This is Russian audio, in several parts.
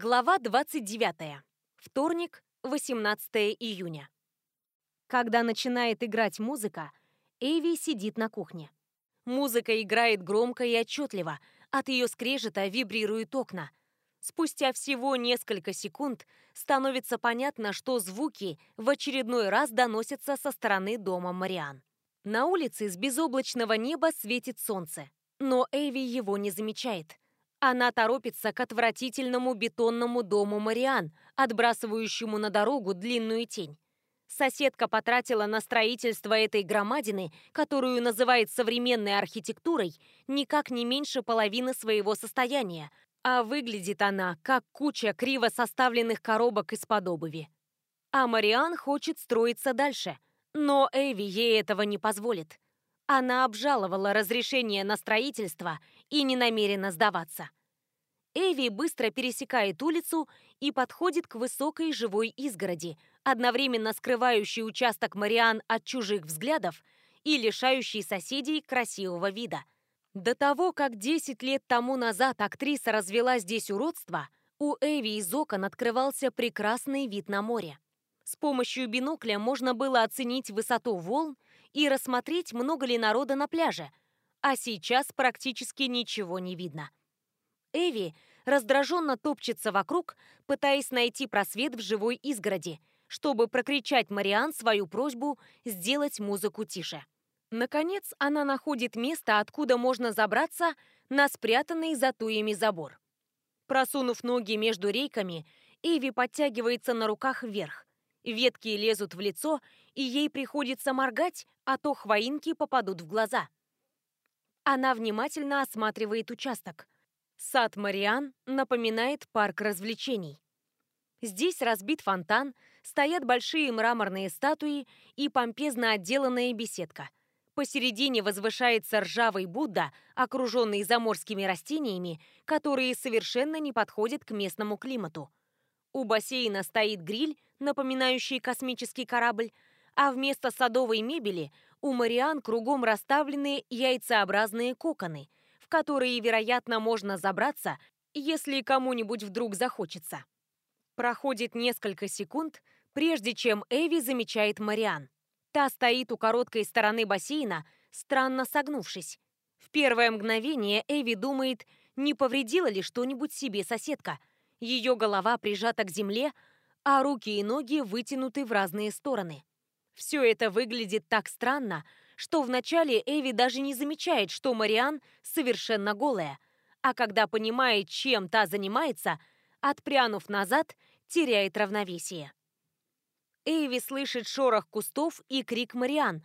Глава 29. Вторник, 18 июня. Когда начинает играть музыка, Эви сидит на кухне. Музыка играет громко и отчетливо, от ее скрежета вибрируют окна. Спустя всего несколько секунд становится понятно, что звуки в очередной раз доносятся со стороны дома Мариан. На улице с безоблачного неба светит солнце, но Эви его не замечает. Она торопится к отвратительному бетонному дому Мариан, отбрасывающему на дорогу длинную тень. Соседка потратила на строительство этой громадины, которую называет современной архитектурой, никак не меньше половины своего состояния, а выглядит она, как куча криво составленных коробок из-под обуви. А Мариан хочет строиться дальше, но Эви ей этого не позволит. Она обжаловала разрешение на строительство и не намерена сдаваться. Эви быстро пересекает улицу и подходит к высокой живой изгороди, одновременно скрывающей участок Мариан от чужих взглядов и лишающей соседей красивого вида. До того, как 10 лет тому назад актриса развела здесь уродство, у Эви из окон открывался прекрасный вид на море. С помощью бинокля можно было оценить высоту волн и рассмотреть, много ли народа на пляже, а сейчас практически ничего не видно. Эви раздраженно топчется вокруг, пытаясь найти просвет в живой изгороди, чтобы прокричать Мариан свою просьбу сделать музыку тише. Наконец, она находит место, откуда можно забраться на спрятанный за туями забор. Просунув ноги между рейками, Эви подтягивается на руках вверх. Ветки лезут в лицо, и ей приходится моргать, а то хвоинки попадут в глаза. Она внимательно осматривает участок – Сад Мариан напоминает парк развлечений. Здесь разбит фонтан, стоят большие мраморные статуи и помпезно отделанная беседка. Посередине возвышается ржавый Будда, окруженный заморскими растениями, которые совершенно не подходят к местному климату. У бассейна стоит гриль, напоминающий космический корабль, а вместо садовой мебели у Мариан кругом расставлены яйцеобразные коконы – в которые, вероятно, можно забраться, если кому-нибудь вдруг захочется. Проходит несколько секунд, прежде чем Эви замечает Мариан. Та стоит у короткой стороны бассейна, странно согнувшись. В первое мгновение Эви думает, не повредила ли что-нибудь себе соседка. Ее голова прижата к земле, а руки и ноги вытянуты в разные стороны. Все это выглядит так странно, что вначале Эви даже не замечает, что Мариан совершенно голая, а когда понимает, чем та занимается, отпрянув назад, теряет равновесие. Эви слышит шорох кустов и крик Мариан,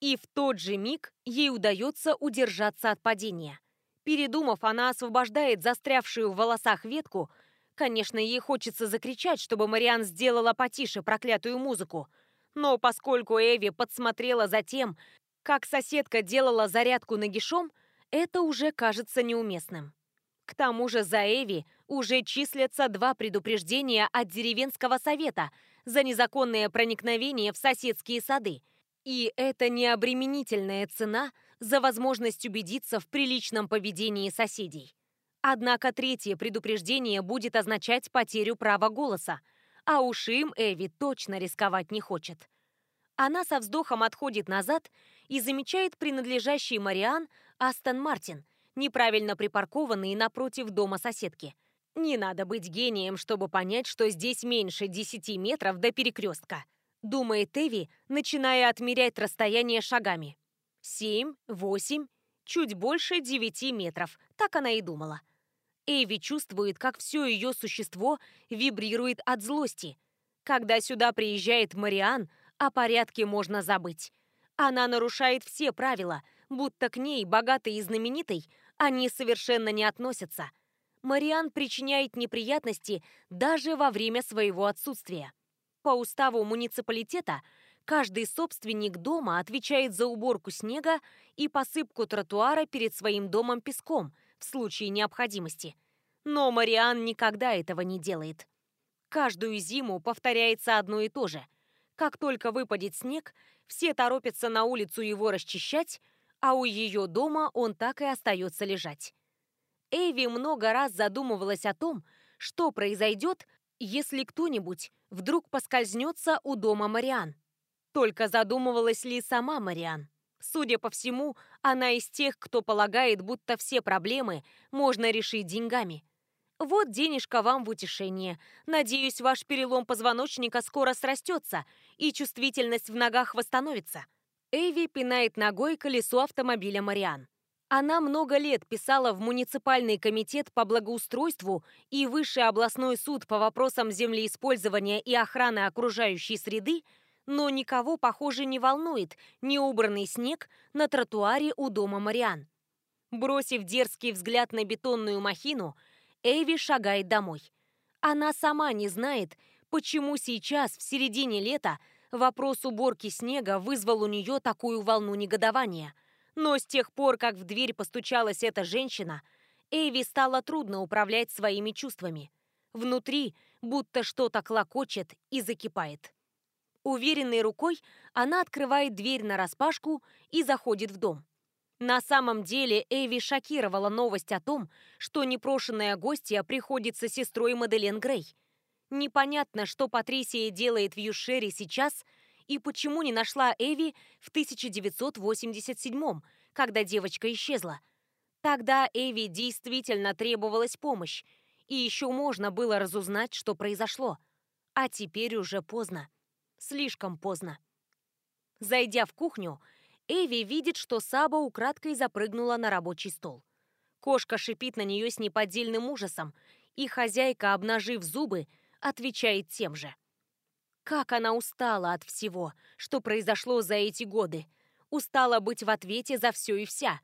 и в тот же миг ей удается удержаться от падения. Передумав, она освобождает застрявшую в волосах ветку. Конечно, ей хочется закричать, чтобы Мариан сделала потише проклятую музыку. Но поскольку Эви подсмотрела за тем, как соседка делала зарядку нагишом, это уже кажется неуместным. К тому же за Эви уже числятся два предупреждения от деревенского совета за незаконное проникновение в соседские сады. И это необременительная цена за возможность убедиться в приличном поведении соседей. Однако третье предупреждение будет означать потерю права голоса, а уж им Эви точно рисковать не хочет. Она со вздохом отходит назад и замечает принадлежащий Мариан Астон Мартин, неправильно припаркованный напротив дома соседки. Не надо быть гением, чтобы понять, что здесь меньше 10 метров до перекрестка. Думает Эви, начиная отмерять расстояние шагами. Семь, восемь, чуть больше девяти метров. Так она и думала. Эви чувствует, как все ее существо вибрирует от злости. Когда сюда приезжает Мариан, о порядке можно забыть. Она нарушает все правила, будто к ней, богатой и знаменитой, они совершенно не относятся. Мариан причиняет неприятности даже во время своего отсутствия. По уставу муниципалитета каждый собственник дома отвечает за уборку снега и посыпку тротуара перед своим домом песком в случае необходимости. Но Мариан никогда этого не делает. Каждую зиму повторяется одно и то же. Как только выпадет снег, все торопятся на улицу его расчищать, а у ее дома он так и остается лежать. Эйви много раз задумывалась о том, Что произойдет, если кто-нибудь вдруг поскользнется у дома Мариан? Только задумывалась ли сама Мариан? Судя по всему, она из тех, кто полагает, будто все проблемы можно решить деньгами. Вот денежка вам в утешение. Надеюсь, ваш перелом позвоночника скоро срастется, и чувствительность в ногах восстановится. Эйви пинает ногой колесо автомобиля Мариан. Она много лет писала в муниципальный комитет по благоустройству и высший областной суд по вопросам землеиспользования и охраны окружающей среды, но никого, похоже, не волнует неубранный снег на тротуаре у дома Мариан. Бросив дерзкий взгляд на бетонную махину, Эйви шагает домой. Она сама не знает, почему сейчас, в середине лета, вопрос уборки снега вызвал у нее такую волну негодования. Но с тех пор, как в дверь постучалась эта женщина, Эйви стало трудно управлять своими чувствами. Внутри будто что-то клокочет и закипает. Уверенной рукой она открывает дверь нараспашку и заходит в дом. На самом деле Эви шокировала новость о том, что непрошенная гостья приходится сестрой Маделен Грей. Непонятно, что Патрисия делает в Юшере сейчас и почему не нашла Эви в 1987 когда девочка исчезла. Тогда Эви действительно требовалась помощь, и еще можно было разузнать, что произошло. А теперь уже поздно. Слишком поздно. Зайдя в кухню, Эви видит, что Саба украдкой запрыгнула на рабочий стол. Кошка шипит на нее с неподдельным ужасом, и хозяйка, обнажив зубы, отвечает тем же. Как она устала от всего, что произошло за эти годы. Устала быть в ответе за все и вся.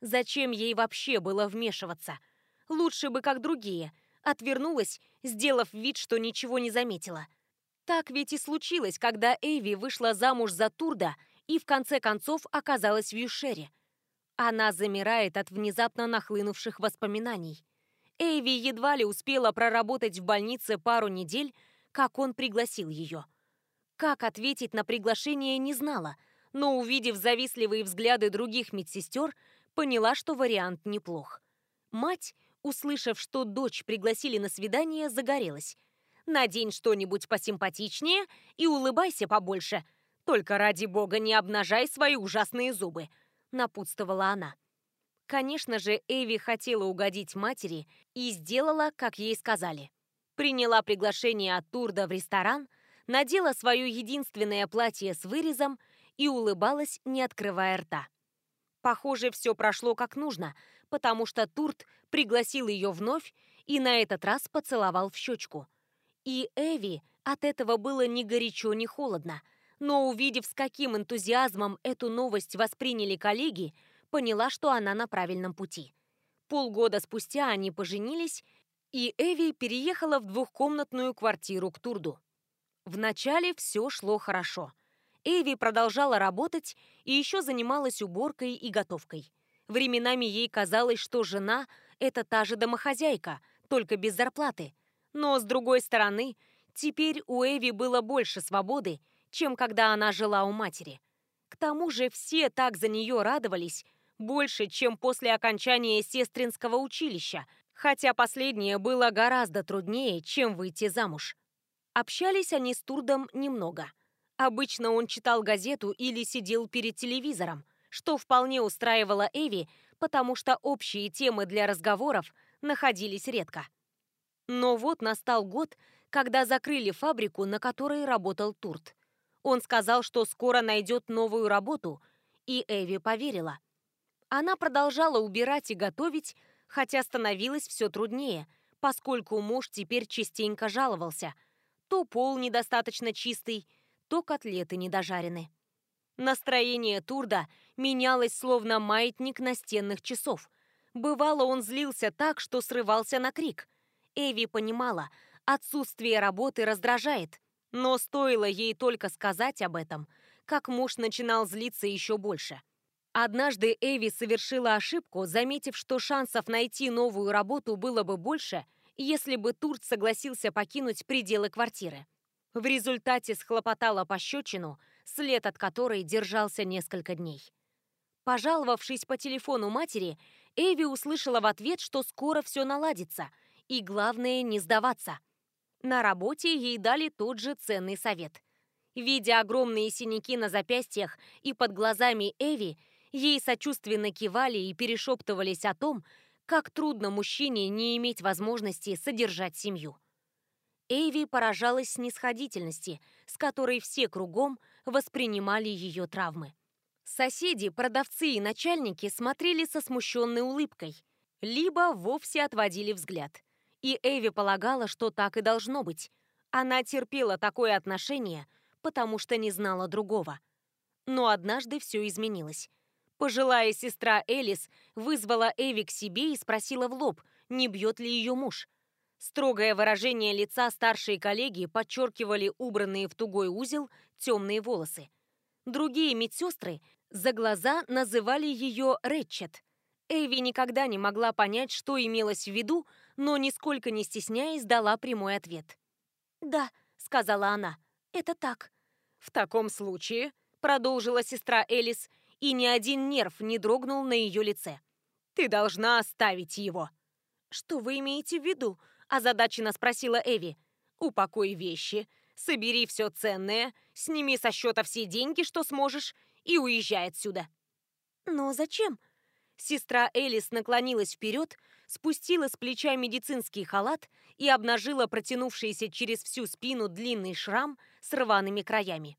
Зачем ей вообще было вмешиваться? Лучше бы, как другие, отвернулась, сделав вид, что ничего не заметила. Так ведь и случилось, когда Эйви вышла замуж за Турда и в конце концов оказалась в Юшере. Она замирает от внезапно нахлынувших воспоминаний. Эйви едва ли успела проработать в больнице пару недель, как он пригласил ее. Как ответить на приглашение не знала, но, увидев завистливые взгляды других медсестер, поняла, что вариант неплох. Мать, услышав, что дочь пригласили на свидание, загорелась. «Надень что-нибудь посимпатичнее и улыбайся побольше», «Только ради бога не обнажай свои ужасные зубы», — напутствовала она. Конечно же, Эви хотела угодить матери и сделала, как ей сказали. Приняла приглашение от Турда в ресторан, надела свое единственное платье с вырезом и улыбалась, не открывая рта. Похоже, все прошло как нужно, потому что Турт пригласил ее вновь и на этот раз поцеловал в щечку. И Эви от этого было ни горячо, ни холодно — но увидев, с каким энтузиазмом эту новость восприняли коллеги, поняла, что она на правильном пути. Полгода спустя они поженились, и Эви переехала в двухкомнатную квартиру к Турду. Вначале все шло хорошо. Эви продолжала работать и еще занималась уборкой и готовкой. Временами ей казалось, что жена – это та же домохозяйка, только без зарплаты. Но, с другой стороны, теперь у Эви было больше свободы, чем когда она жила у матери. К тому же все так за нее радовались, больше, чем после окончания сестринского училища, хотя последнее было гораздо труднее, чем выйти замуж. Общались они с Турдом немного. Обычно он читал газету или сидел перед телевизором, что вполне устраивало Эви, потому что общие темы для разговоров находились редко. Но вот настал год, когда закрыли фабрику, на которой работал Турт. Он сказал, что скоро найдет новую работу, и Эви поверила. Она продолжала убирать и готовить, хотя становилось все труднее, поскольку муж теперь частенько жаловался. То пол недостаточно чистый, то котлеты недожарены. Настроение Турда менялось словно маятник настенных часов. Бывало, он злился так, что срывался на крик. Эви понимала, отсутствие работы раздражает, но стоило ей только сказать об этом, как муж начинал злиться еще больше. Однажды Эви совершила ошибку, заметив, что шансов найти новую работу было бы больше, если бы Турт согласился покинуть пределы квартиры. В результате схлопотала пощечину, след от которой держался несколько дней. Пожаловавшись по телефону матери, Эви услышала в ответ, что скоро все наладится, И главное, не сдаваться. На работе ей дали тот же ценный совет. Видя огромные синяки на запястьях и под глазами Эви, ей сочувственно кивали и перешептывались о том, как трудно мужчине не иметь возможности содержать семью. Эйви поражалась снисходительности, с которой все кругом воспринимали ее травмы. Соседи, продавцы и начальники смотрели со смущенной улыбкой, либо вовсе отводили взгляд. И Эви полагала, что так и должно быть. Она терпела такое отношение, потому что не знала другого. Но однажды все изменилось. Пожилая сестра Элис вызвала Эви к себе и спросила в лоб, не бьет ли ее муж. Строгое выражение лица старшей коллеги подчеркивали убранные в тугой узел темные волосы. Другие медсестры за глаза называли ее Рэтчет. Эви никогда не могла понять, что имелось в виду, но нисколько не стесняясь дала прямой ответ. «Да», — сказала она, — «это так». «В таком случае», — продолжила сестра Элис, и ни один нерв не дрогнул на ее лице. «Ты должна оставить его». «Что вы имеете в виду?» озадаченно спросила Эви. «Упакуй вещи, собери все ценное, сними со счета все деньги, что сможешь, и уезжай отсюда». «Но зачем?» Сестра Элис наклонилась вперед, спустила с плеча медицинский халат и обнажила протянувшийся через всю спину длинный шрам с рваными краями.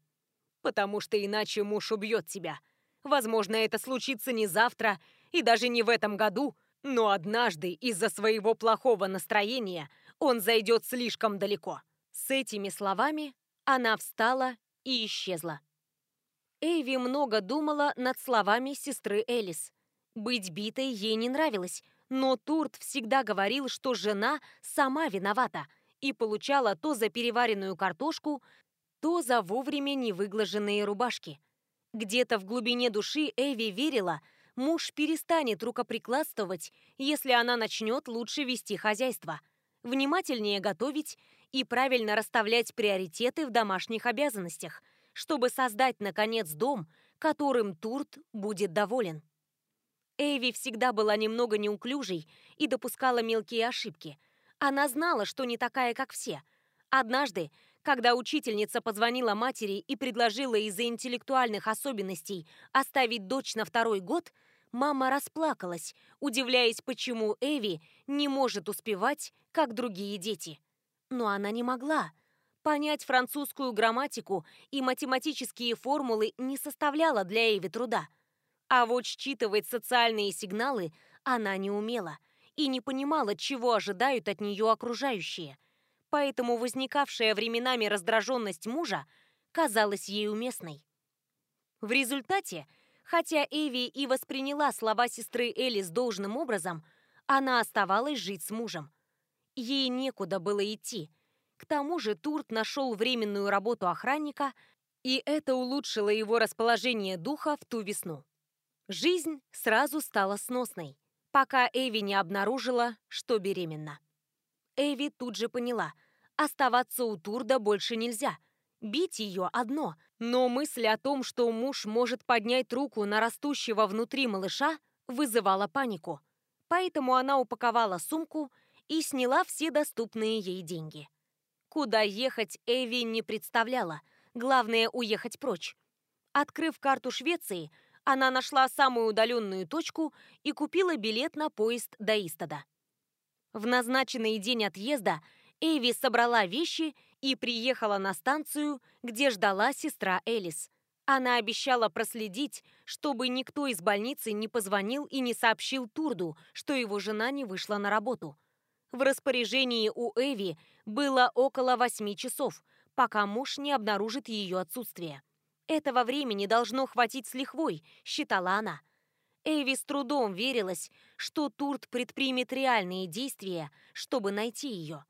«Потому что иначе муж убьет тебя. Возможно, это случится не завтра и даже не в этом году, но однажды из-за своего плохого настроения он зайдет слишком далеко. С этими словами она встала и исчезла. Эйви много думала над словами сестры Элис. Быть битой ей не нравилось, но Турт всегда говорил, что жена сама виновата и получала то за переваренную картошку, то за вовремя невыглаженные рубашки. Где-то в глубине души Эви верила – муж перестанет рукоприкладствовать, если она начнет лучше вести хозяйство, внимательнее готовить и правильно расставлять приоритеты в домашних обязанностях, чтобы создать, наконец, дом, которым Турт будет доволен. Эви всегда была немного неуклюжей и допускала мелкие ошибки. Она знала, что не такая, как все. Однажды, когда учительница позвонила матери и предложила из-за интеллектуальных особенностей оставить дочь на второй год – Мама расплакалась, удивляясь, почему Эви не может успевать, как другие дети. Но она не могла. Понять французскую грамматику и математические формулы не составляло для Эви труда. А вот считывать социальные сигналы она не умела и не понимала, чего ожидают от нее окружающие. Поэтому возникавшая временами раздраженность мужа казалась ей уместной. В результате Хотя Эви и восприняла слова сестры Элис должным образом, она оставалась жить с мужем. Ей некуда было идти. К тому же Турт нашел временную работу охранника, и это улучшило его расположение духа в ту весну. Жизнь сразу стала сносной, пока Эви не обнаружила, что беременна. Эви тут же поняла, оставаться у Турда больше нельзя. Бить ее одно, но мысль о том, что муж может поднять руку на растущего внутри малыша, вызывала панику. Поэтому она упаковала сумку и сняла все доступные ей деньги. Куда ехать Эви не представляла, главное уехать прочь. Открыв карту Швеции, она нашла самую удаленную точку и купила билет на поезд до Истода. В назначенный день отъезда Эви собрала вещи и приехала на станцию, где ждала сестра Элис. Она обещала проследить, чтобы никто из больницы не позвонил и не сообщил Турду, что его жена не вышла на работу. В распоряжении у Эви было около восьми часов, пока муж не обнаружит ее отсутствие. Этого времени должно хватить с лихвой, считала она. Эви с трудом верилась, что Турд предпримет реальные действия, чтобы найти ее.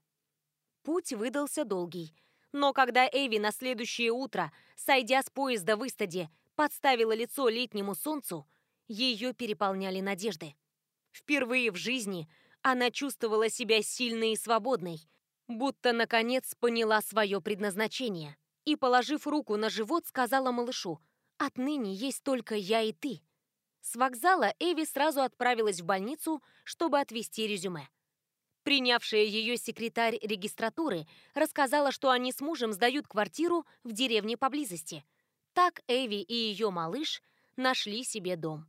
Путь выдался долгий. Но когда Эви на следующее утро, сойдя с поезда в Истаде, подставила лицо летнему солнцу, ее переполняли надежды. Впервые в жизни она чувствовала себя сильной и свободной, будто, наконец, поняла свое предназначение. И, положив руку на живот, сказала малышу, «Отныне есть только я и ты». С вокзала Эви сразу отправилась в больницу, чтобы отвезти резюме. Принявшая ее секретарь регистратуры рассказала, что они с мужем сдают квартиру в деревне поблизости. Так Эви и ее малыш нашли себе дом.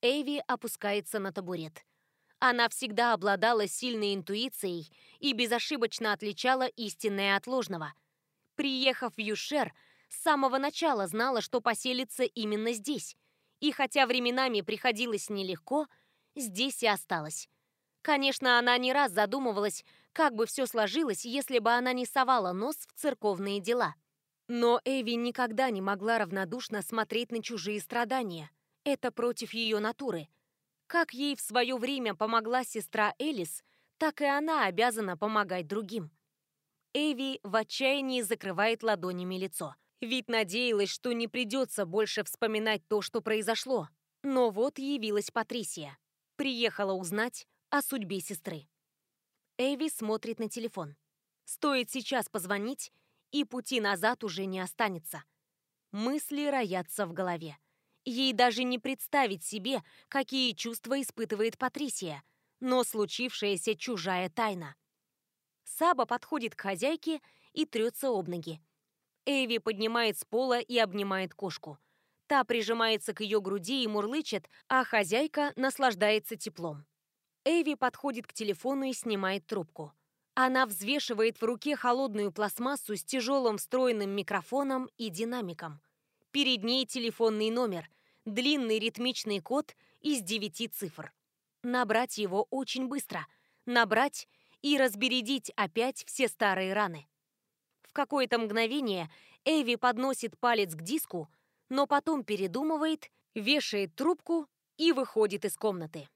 Эви опускается на табурет. Она всегда обладала сильной интуицией и безошибочно отличала истинное от ложного. Приехав в Юшер, с самого начала знала, что поселится именно здесь. И хотя временами приходилось нелегко, здесь и осталась. Конечно, она не раз задумывалась, как бы все сложилось, если бы она не совала нос в церковные дела. Но Эви никогда не могла равнодушно смотреть на чужие страдания. Это против ее натуры. Как ей в свое время помогла сестра Элис, так и она обязана помогать другим. Эви в отчаянии закрывает ладонями лицо. Ведь надеялась, что не придется больше вспоминать то, что произошло. Но вот явилась Патрисия. Приехала узнать о судьбе сестры. Эви смотрит на телефон. Стоит сейчас позвонить, и пути назад уже не останется. Мысли роятся в голове. Ей даже не представить себе, какие чувства испытывает Патрисия, но случившаяся чужая тайна. Саба подходит к хозяйке и трется об ноги. Эви поднимает с пола и обнимает кошку. Та прижимается к ее груди и мурлычет, а хозяйка наслаждается теплом. Эви подходит к телефону и снимает трубку. Она взвешивает в руке холодную пластмассу с тяжелым встроенным микрофоном и динамиком. Перед ней телефонный номер, длинный ритмичный код из девяти цифр. Набрать его очень быстро. Набрать и разбередить опять все старые раны. В какое-то мгновение Эви подносит палец к диску, но потом передумывает, вешает трубку и выходит из комнаты.